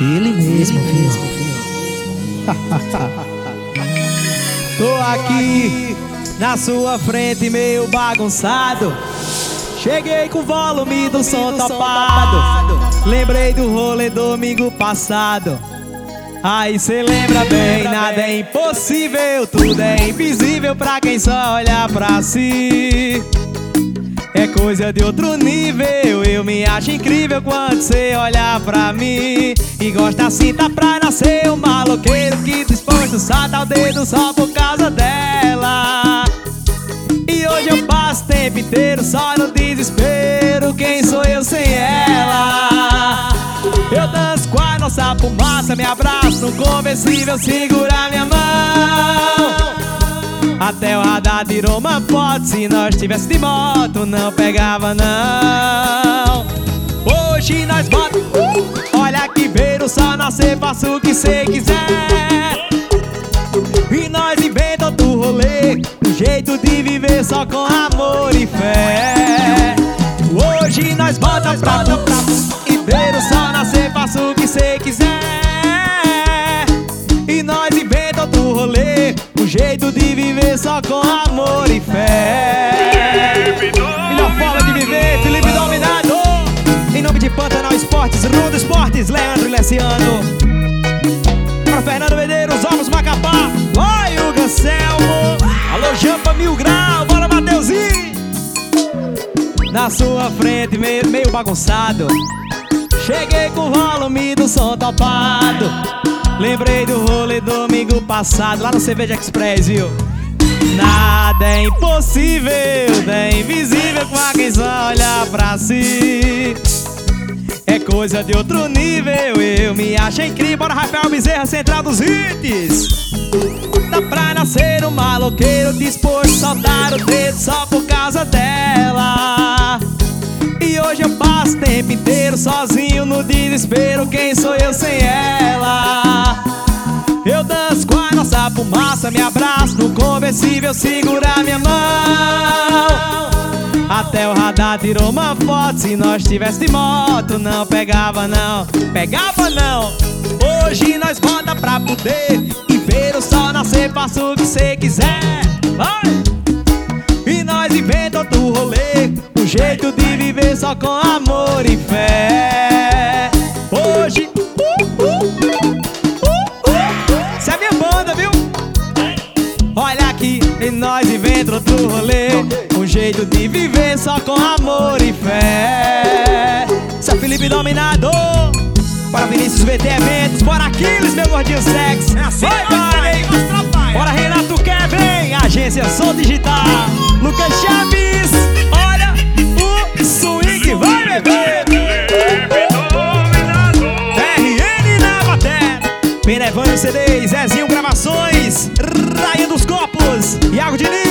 Ele mesmo, viu? Tô aqui na sua frente, meio bagunçado. Cheguei com o volume do som topado. Lembrei do rolê domingo passado. Aí cê lembra bem, nada é impossível, tudo é invisível pra quem só olha pra si. Coisa de outro nível, eu me acho incrível quando cê olha pra mim E gosta assim, tá pra nascer um maloqueiro que disposto salta o dedo só por causa dela. E hoje eu passo o tempo inteiro só no desespero, quem sou eu sem ela? Eu danço com a nossa fumaça, me abraço no conversível, segura minha mão até o radar tirou uma foto. Se nós tivesse de moto não pegava não. Hoje nós bota Olha que ver o sol nascer Faça o que cê quiser. E nós inventa outro rolê Um jeito de viver só com amor e fé. Hoje nós bota pra E ver o sol nascer Faça o que cê quiser. Jeito de só com amor e fé. Melhor forma de viver, Felipe Dominado. Em nome de Pantanal Esportes, Rundo Esportes, Leandro Leciano. Para Fernando Medeiros, Ovos Macapá. Vai, o Ganselmo. Alô, Jampa Mil Grau, bora, Mateuzinho. Na sua frente, meio, meio bagunçado. Cheguei com o volume do som topado. Lembrei do rolê domingo passado lá no Cerveja Express, viu? Nada é impossível, é invisível com a quem só olha pra si. É coisa de outro nível, eu me acho incrível. Bora, Rafael Bezerra, central dos hits. Dá pra nascer um maloqueiro disposto a soltar o dedo só por causa dela. E hoje eu passo o tempo inteiro sozinho no desespero. Quem sou eu abraço no conversível, segura minha mão. Até o radar tirou uma foto. Se nós tivesse de moto, não pegava não, pegava não. Hoje nós bota pra poder e ver o sol nascer, faça o que cê quiser. Vai! E nós inventa outro rolê, um jeito de viver só com amor e fé. Hoje, e nós inventa outro rolê, um jeito de viver só com amor e fé. É Felipe Dominador. Para Vinícius VT Eventos, bora Aquiles, meu gordinho sexy. É assim, vai, vai, vai. Bora Renato Kevin, agência Som Digital. Lucas Chaves, olha o swing, vai beber. RN na bateria, Benevânio CD, Diniz, Iago Diniz.